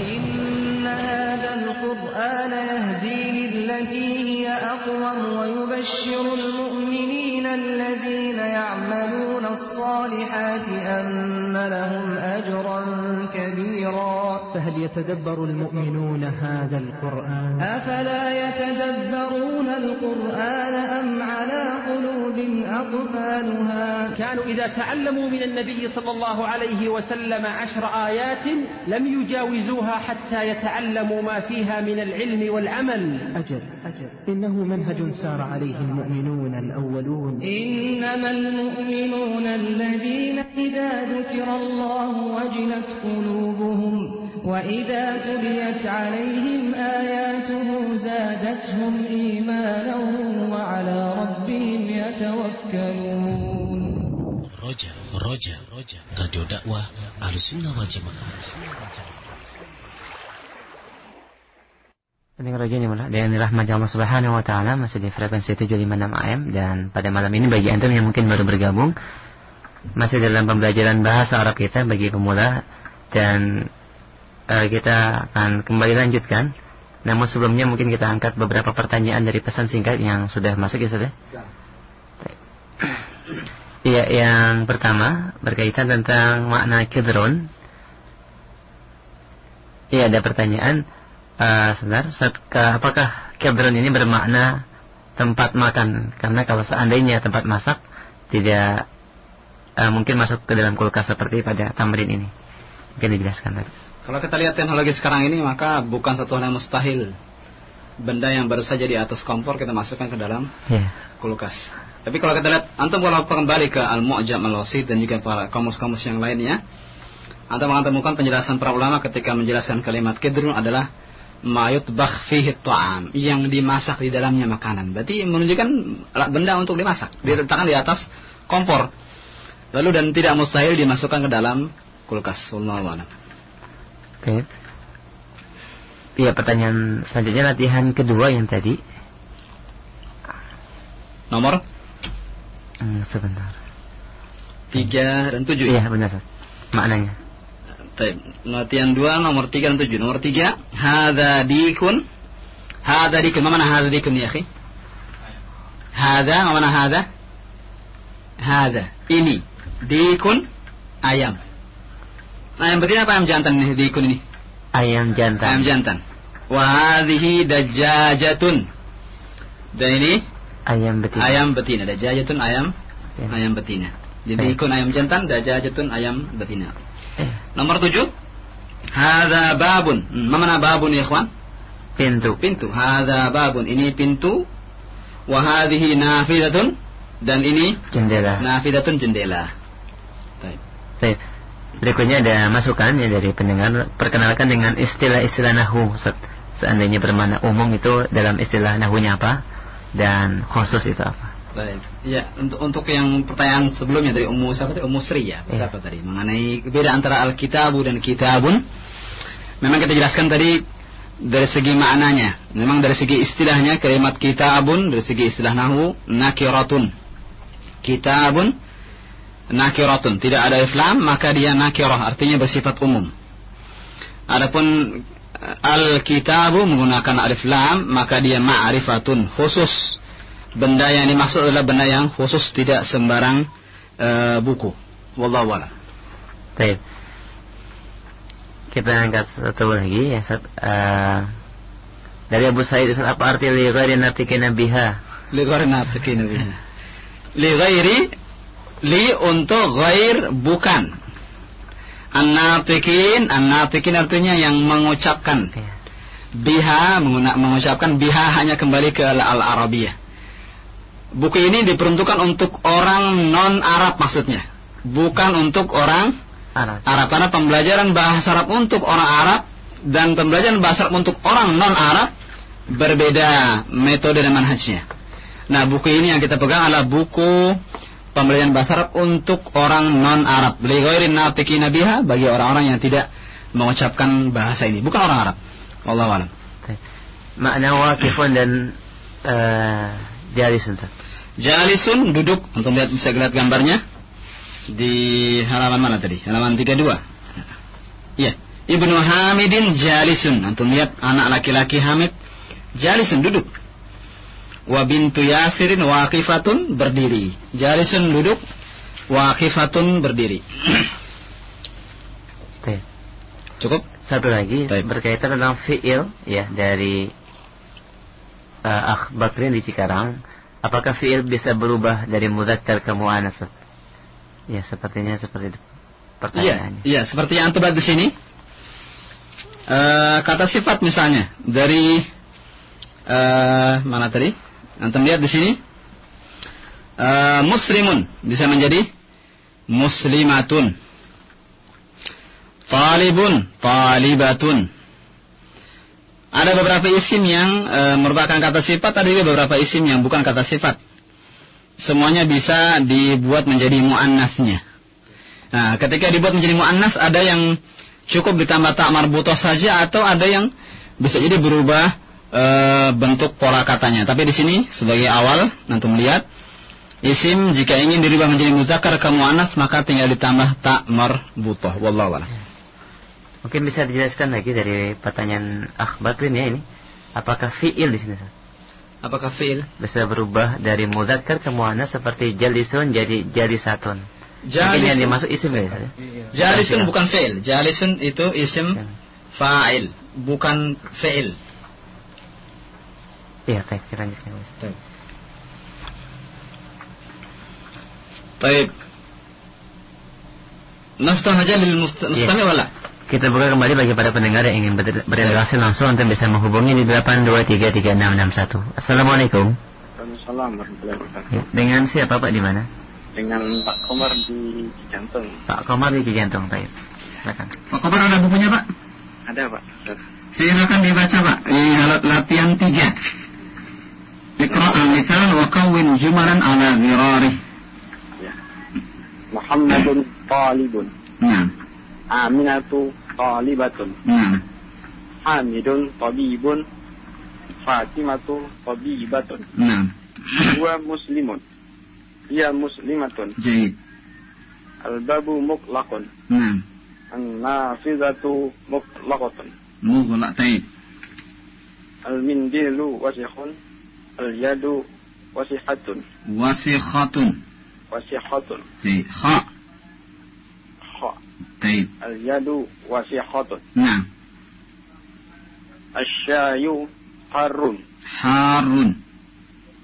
إن هذا القرآن يهدي للتي هي أقوم ويبشر المؤمنين الذين يعملون الصالحات أن لهم أجرا كبيرا. فهل يتدبر المؤمنون هذا القرآن؟ أفلا يتدبرون القرآن أم على قلوب أقفالها؟ كانوا إذا تعلموا من النبي صلى الله عليه وسلم عشر آيات لم يجاوزوها حتى يتعلموا ما فيها من العلم والعمل. أجل أجل. إنه منهج سار عليه المؤمنون الأولون. إنما المؤمنون الذين إذا ذكر الله وجلت قلوبهم وإذا تليت عليهم آياته زادتهم إيمانا وعلى ربهم يتوكلون Roja, Roja, Roja, Radio dakwah Ahlussunnah wal Jamaah. Pendengar roja ini dengan rahmat Allah Subhanahu wa taala masih di frekuensi 756 AM dan pada malam ini bagi antum yang mungkin baru bergabung masih dalam pembelajaran bahasa Arab kita bagi pemula dan uh, kita akan kembali lanjutkan. Namun sebelumnya mungkin kita angkat beberapa pertanyaan dari pesan singkat yang sudah masuk ya sudah. Iya, yang pertama berkaitan tentang makna kidron. Iya, ada pertanyaan. Uh, sebentar, apakah kidron ini bermakna tempat makan? Karena kalau seandainya tempat masak tidak uh, mungkin masuk ke dalam kulkas seperti pada tamrin ini. Mungkin dijelaskan tadi. Kalau kita lihat teknologi sekarang ini maka bukan satu hal yang mustahil. Benda yang baru saja di atas kompor kita masukkan ke dalam yeah. kulkas. Tapi kalau kita lihat, antum kalau kembali ke Al-Mu'jam Al-Wasid dan juga para kamus-kamus yang lainnya, antum akan temukan penjelasan para ulama ketika menjelaskan kalimat kidrun adalah mayut fihi ta'am yang dimasak di dalamnya makanan. Berarti menunjukkan benda untuk dimasak, diletakkan di atas kompor. Lalu dan tidak mustahil dimasukkan ke dalam kulkas. Wallahu a'lam. Oke. Iya pertanyaan selanjutnya latihan kedua yang tadi. Nomor? Hmm, sebentar. Tiga dan tujuh. Iya benar. Sir. Maknanya. Baik. Latihan dua nomor tiga dan tujuh. Nomor tiga. Hada dikun. Hada dikun. Mana hada dikun ya akhi? Hada. Mana hada? Hada. Ini. Dikun. Ayam. Ayam betina apa ayam jantan nih dikun ini? Ayam jantan. Ayam jantan. Wahadihi dajajatun. Dan ini ayam betina. Ayam betina. Dajajatun ayam ya. ayam betina. Jadi ikun ayam jantan, dajajatun ayam betina. Eh. Nomor tujuh. Hada babun. Hmm, mana babun ya ikhwan? Pintu. Pintu. Hada babun. Ini pintu. Wahadihi nafidatun. Dan ini jendela. Nafidatun jendela. Baik. Baik. Berikutnya ada masukan ya dari pendengar. Perkenalkan dengan istilah-istilah nahu. Seandainya bermakna umum itu dalam istilah nahunya apa dan khusus itu apa? Baik. Ya, untuk untuk yang pertanyaan sebelumnya dari Ummu siapa tadi? Ummu Sri ya. Iya. Siapa tadi? Mengenai beda antara Alkitabu dan Kitabun. Memang kita jelaskan tadi dari segi maknanya. Memang dari segi istilahnya kalimat kitabun dari segi istilah nahu nakiratun. Kitabun nakiratun. Tidak ada iflam maka dia nakirah. Artinya bersifat umum. Adapun al-kitabu menggunakan alif lam maka dia ma'rifatun khusus. Benda yang dimaksud adalah benda yang khusus tidak sembarang uh, buku. Wallahu a'lam. Baik. Kita angkat satu lagi ya Sat. Uh, dari Abu Sa'id apa arti li ghairi natikina biha? Li ghairi natikina biha. Li ghairi li untuk ghair bukan. An-natikin an-natikin artinya yang mengucapkan. Ya. biha mengucapkan biha hanya kembali ke al-arabiyah. Buku ini diperuntukkan untuk orang non Arab maksudnya. Bukan untuk orang Arab. Arab. Karena pembelajaran bahasa Arab untuk orang Arab dan pembelajaran bahasa Arab untuk orang non Arab berbeda metode dan manhajnya. Nah buku ini yang kita pegang adalah buku pembelajaran bahasa Arab untuk orang non Arab. Li ghairin natiqina biha bagi orang-orang yang tidak mengucapkan bahasa ini, bukan orang Arab. Wallahu a'lam. Makna waqifun dan uh, jalisun. Jalisun duduk, untuk lihat bisa lihat gambarnya di halaman mana tadi? Halaman 32. Iya. Ibnu Hamidin jalisun. Antum lihat anak laki-laki Hamid jalisun duduk wa bintu Yasirin waqifatun berdiri. Jalisun duduk, waqifatun berdiri. Oke. Cukup? Satu lagi berkaitan tentang fiil ya dari uh, Akh Bakrin di Cikarang. Apakah fiil bisa berubah dari muzakkar ke muannas? Ya, sepertinya seperti itu. Pertanyaannya. iya, seperti yang terlihat di sini. Eh, kata sifat misalnya dari eh, mana tadi? Antum lihat di sini. Eh, muslimun bisa menjadi muslimatun. Talibun, talibatun. Ada beberapa isim yang e, merupakan kata sifat, ada juga beberapa isim yang bukan kata sifat. Semuanya bisa dibuat menjadi muannasnya. Nah, ketika dibuat menjadi muannas ada yang cukup ditambah tak marbutoh saja atau ada yang bisa jadi berubah e, bentuk pola katanya. Tapi di sini sebagai awal nanti melihat isim jika ingin dirubah menjadi muzakkar ke muannas maka tinggal ditambah tak marbutoh. Wallahu a'lam. Mungkin bisa dijelaskan lagi dari pertanyaan Akh Bakrin ya ini. Apakah fiil di sini? Ustaz? Apakah fiil? Bisa berubah dari muzakkar ke muannas seperti jalisun jadi jalisatun. Mungkin Jalisun. yang dimasuk isim ya, Ustaz, ya? Jalisun bukan fi'il. Jalisun itu isim fa'il, bukan fi'il. Iya, baik, kita lanjutkan. Ustaz. Baik. Naftah aja lil must- mustami wala? Kita buka kembali bagi para pendengar yang ingin ber- berinteraksi langsung Anda bisa menghubungi di 8233661. Assalamualaikum. Waalaikumsalam warahmatullahi wabarakatuh. Ya, Dengan siapa Pak di mana? Dengan Pak Komar di Jantung. Pak Komar di Cijantung, baik. Silakan. Pak Kobar ada bukunya Pak? Ada Pak. Silakan dibaca Pak. Ini latihan 3. Iqra al-mithal wa kawin jumalan ala ghirarih. Muhammadun talibun. Nah, Aminatu talibatun. nah. Hamidun tabibun. Fatimatu tabibatun. Nah, Huwa muslimun. Ia muslimatun. jahid. Al-babu muklakun. Nah, An-nafizatu muklakatun. mughlaq taib. Al-mindilu wasikhun. Al-yadu wasihatun. Wasikhatun. Wasihatun. Taib. Kha. Kha. Taib. Al-yadu wasihatun. Nah, Asyayu harun. harun.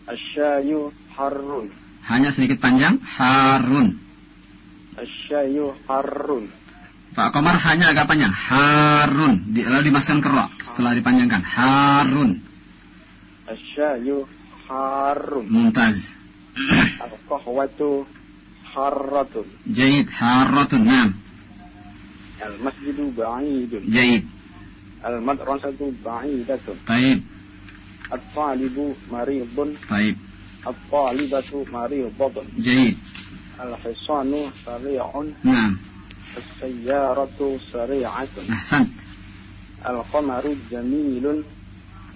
Asyayu harun. Hanya sedikit panjang. Harun. Asyayu harun. Pak Komar hanya agak panjang. Harun. Di, lalu dimasukkan ke ro setelah dipanjangkan. Harun. Asyayu harun. Mumtaz. Al-qahwatu harratun. Jahid. Harratun. Nah, Al-masjidu ba'idun. jahid. Al-madrasatu ba'idatun. Taib. At-talibu maridun. Taib. At-talibatu maridatun. Jahid. Al-hisanu sari'un. Nah, As-sayyaratu sari'atun. ahsan. Al-qamaru jamilun.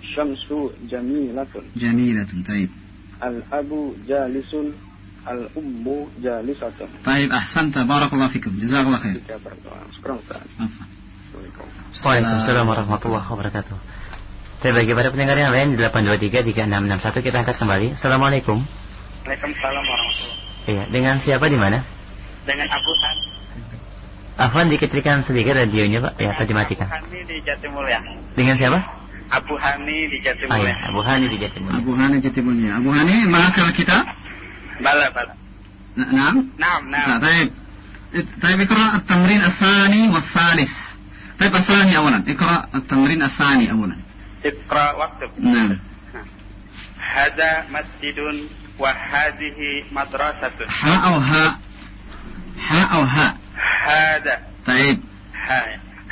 Syamsu jamilatun. Jamilatun. Taib. Al-abu jalisun. Al-ummu jalisatun. Taib. Ahsan. Barakallahu fikum. Jazakallah khair. Tiga berdoa. Syukran Ustaz. Assalamualaikum. Waalaikumsalam warahmatullahi wabarakatuh. Tapi bagi para pendengar yang lain di 8233661 kita angkat kembali. Assalamualaikum. Waalaikumsalam warahmatullahi Iya, dengan siapa di mana? Dengan Abu Han, Afwan dikecilkan sedikit radionya Pak, ya atau dimatikan. Hani di Jatimulya. Dengan siapa? Abu Hani di Ah Jatimulya. ya, Abu Hani di Jatimulya. Abu Hani Jatimulya. Abu Hani ma'akal kita? Bala bala. N- Naam. Naam, لا naam. طيب طيب اقرأ التمرين الثاني والثالث طيب الثاني أولا اقرأ التمرين الثاني أولا Iqra waktub. نعم Hada masjidun wa hadhihi madrasatun. حاء أو هاء حاء أو هاء Hada. طيب Ha.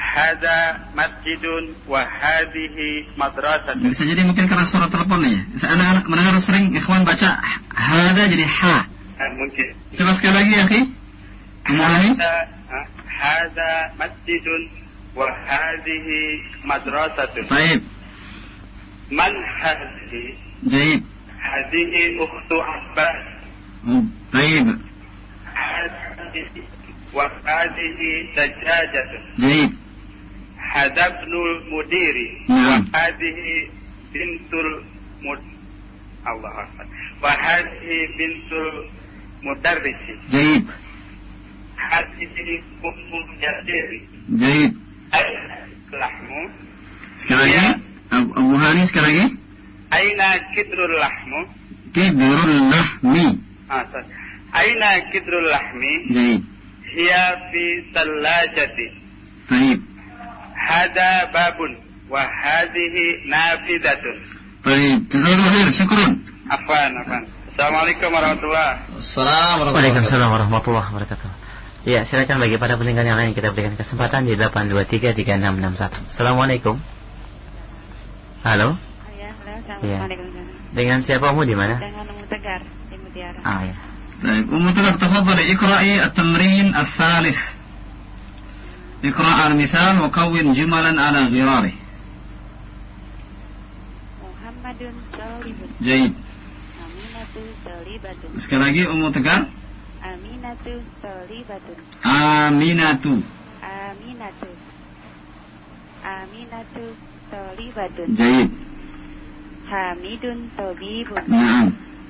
Hada masjidun wa hadhihi madrasatun. bisa jadi mungkin karena suara teleponnya ya Saya anak mendengar sering ikhwan baca hada jadi ha Ah, Mungkin. coba sekali lagi ya akhi Umu Hani Hada, ah, hada masjidun wa hadhihi madrasatun. طيب Man hadhihi? جيد Hadhihi ukhtu Abbas. طيب هذه وهذه دجاجة جيد هذا ابن المدير نعم. وهذه بنت المد... الله أكبر وهذه بنت المدرس جيد هذه أم الجزير جيد lahmu Sekali lagi. Abu, Abu Hani sekali lagi. aina kidrul lahmu Kidrul lahmi. ah, sorry. aina kidrul lahmi Jaid. hiya fi tallajati Taib. hada babun wa hadhihi nafidatun. Baik, jazakallahu syukran. Afwan, afwan. Assalamualaikum warahmatullahi wabarakatuh. Waalaikumsalam warahmatullahi wabarakatuh. Ya, silakan bagi para pendengar yang lain kita berikan kesempatan di 8233661. Assalamualaikum. Halo. Ya, halo. Ya. Dengan siapa Umu di mana? Dengan Umu Tegar di Mutiara. Ah ya. Baik, Umu Tegar tafadhali iqra'i at-tamrin ats-tsalits. اقرأ المثال وكون جملا على غراره Muhammadun Salibun. جيد Aminatu Salibatun. sekali lagi Ummu Tegar Aminatu Salibatun. Aminatu Aminatu. Aminatu Salibatun. جيد Hamidun Tobibun. نعم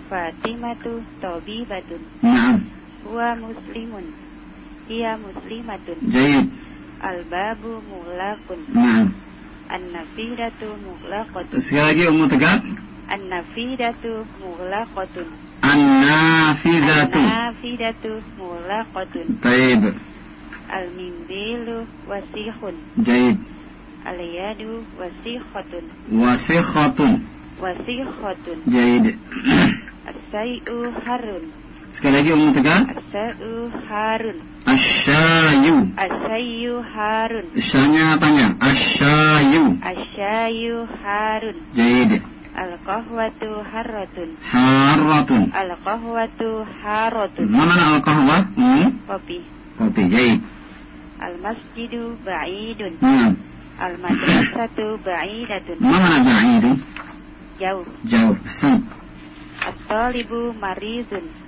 Fatimatu Tobibatun. نعم Huwa Muslimun. Ia Muslimatun. جيد Al-babu mughlaqun. Naam. An-nafidatu mughlaqatun. Sekali lagi ummu tegak. An-nafidatu mughlaqatun. An-nafidatu. An-nafidatu mughlaqatun. Taib. Al-mimbilu wasihun. Jaib. Al-yadu wasihhatun. Wasihhatun. Wasihhatun. Jaid. As-sai'u harun. Sekali lagi ummu tegak. As-sai'u harun. Asyayu. Asyayu Harun. Isanya panjang. Asyayu. Asyayu Harun. Jadi. Al-qahwatu harratun. Harratun. Al-qahwatu harratun. Mana al-qahwa? Hmm? Kopi. Kopi. Jadi. Al-masjidu ba'idun. Hmm. Al-madrasatu ba'idatun. Mana ba'idun? Jauh. Jauh. Hasan. At-talibu maridun.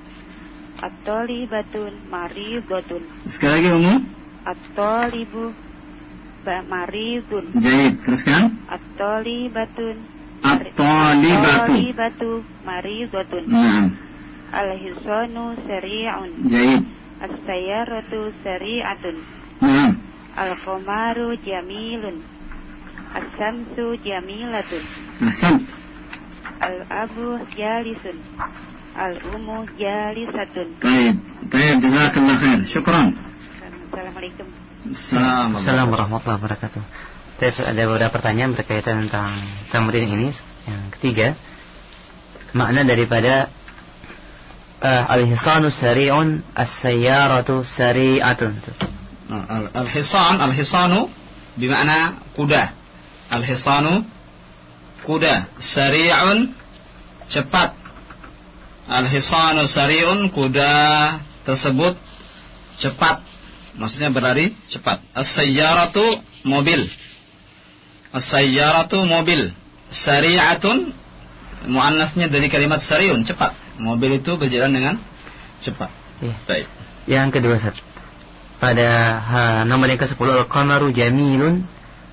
At-talibatun maridun. Sekali lagi umum. At-talibu maridun. Jahit, teruskan. At-talibatun. At-talibatu. At-talibatu maridun. Nah. Al-hisanu sari'un. Jahit. As-sayaratu sari'atun. Nah. Al-komaru jamilun. As-samsu jamilatun. Asamt. Al-abu jalisun al-umu jalisatun. Baik, jazakallah khair. Assalamualaikum. Assalamualaikum warahmatullahi wabarakatuh. Ada beberapa pertanyaan berkaitan tentang tamrin ini. Yang ketiga, makna daripada eh, uh, al-hisanu sari'un, as-sayyaratu sari'atun. Nah, Al-hisan, al-hisanu bermakna kuda. Al-hisanu kuda, sari'un cepat. Al-hisanu sari'un kuda tersebut cepat. Maksudnya berlari cepat. As-sayyaratu mobil. As-sayyaratu mobil. Sari'atun muannasnya dari kalimat sari'un cepat. Mobil itu berjalan dengan cepat. Iya. Baik. Yang kedua, Ustaz. Pada ha, nomor yang ke-10 al-qamaru jamilun,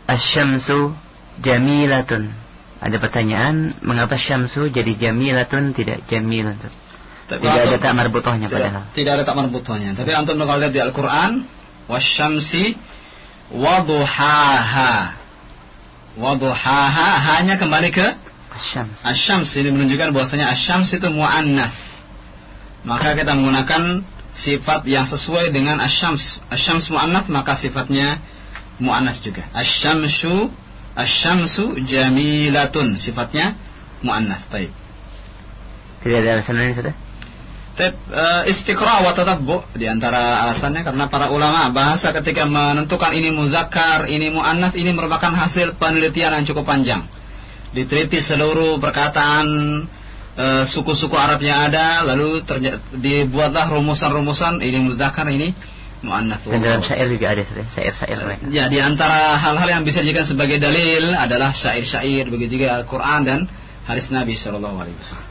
asy-syamsu jamilatun. Ada pertanyaan, mengapa syamsu jadi jamilatun tidak? Ustaz? Tapi Tidak ada antum- tak marbutohnya tidak, padahal. tidak ada tak marbutohnya. Tapi antum kalau lihat di Al-Quran, wasyamsi waduhaha. Waduhaha hanya kembali ke Asyams. asyams. Ini menunjukkan bahwasanya asyams itu mu'annas. Maka kita menggunakan sifat yang sesuai dengan asyams. Asyams mu'annas maka sifatnya mu'annas juga. Asyamsu asyamsu jamilatun. Sifatnya mu'annas. Taib. Tidak ada alasan lain sudah? Tep, uh, istiqra wa tatabbu di antara alasannya karena para ulama bahasa ketika menentukan ini muzakkar, ini muannas, ini merupakan hasil penelitian yang cukup panjang. Diteliti seluruh perkataan eh, suku-suku Arab yang ada, lalu terja- dibuatlah rumusan-rumusan ini muzakkar, ini muannas. Dan dalam syair juga ada syair-syair mereka. Ya, di antara hal-hal yang bisa dijadikan sebagai dalil adalah syair-syair, begitu juga Al-Quran dan hadis Nabi Shallallahu Alaihi Wasallam.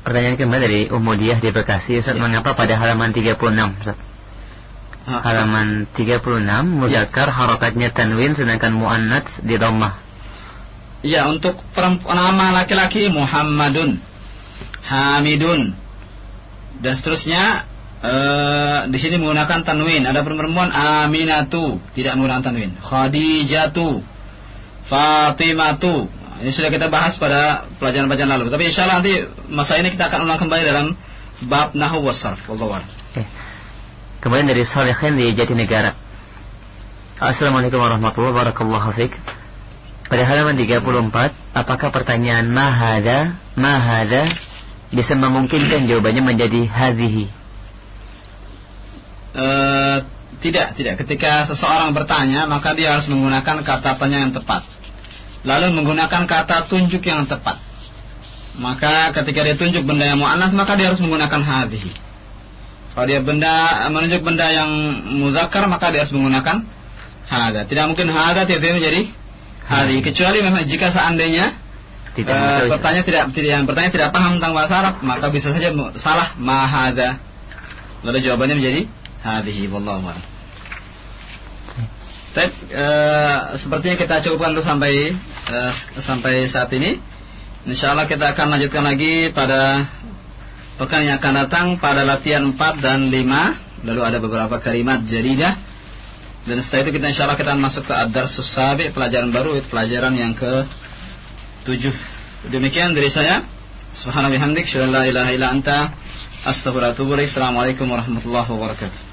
Pertanyaan kedua dari Umudiyah di Bekasi, Ustaz, mengapa pada halaman 36, Ustaz? Halaman 36, muzakkar harakatnya tanwin sedangkan muannats di dhammah. Ya, untuk perempuan nama laki-laki Muhammadun, Hamidun, dan seterusnya eh, di sini menggunakan tanwin. Ada perempuan Aminatu tidak menggunakan tanwin. Khadijatu, Fatimatu. Ini sudah kita bahas pada pelajaran-pelajaran lalu. Tapi insya Allah nanti masa ini kita akan ulang kembali dalam bab nahu wasarf. Kemudian dari Salihin di Jatinegara. Assalamualaikum warahmatullahi wabarakatuh. Pada halaman 34, apakah pertanyaan mahada, mahada bisa memungkinkan jawabannya menjadi hadhihi? Eh, tidak, tidak. Ketika seseorang bertanya, maka dia harus menggunakan kata tanya yang tepat. Lalu menggunakan kata tunjuk yang tepat. Maka ketika dia tunjuk benda yang mu'annas, maka dia harus menggunakan hadhihi. Kalau dia benda menunjuk benda yang muzakkar, maka dia harus menggunakan hada. Tidak mungkin hada tidak menjadi hadhihi kecuali memang jika seandainya Tidak mengetahui. bertanya tidak, tidak yang bertanya tidak paham tentang bahasa Arab, maka bisa saja salah mahada. Lalu jawabannya menjadi hadhihi wallahu a'lam. Baik, eh, sepertinya kita cukupkan dulu sampai eh, sampai saat ini. Insya Allah kita akan lanjutkan lagi pada pekan yang akan datang pada latihan 4 dan 5. Lalu ada beberapa kalimat jadidah. Dan setelah itu kita insya Allah kita masuk ke Ad-Darsus Sabi, pelajaran baru, itu pelajaran yang ke 7. Demikian dari saya. Subhanallahi hamdik, syalla la ilaha illa anta. Assalamualaikum warahmatullahi wabarakatuh.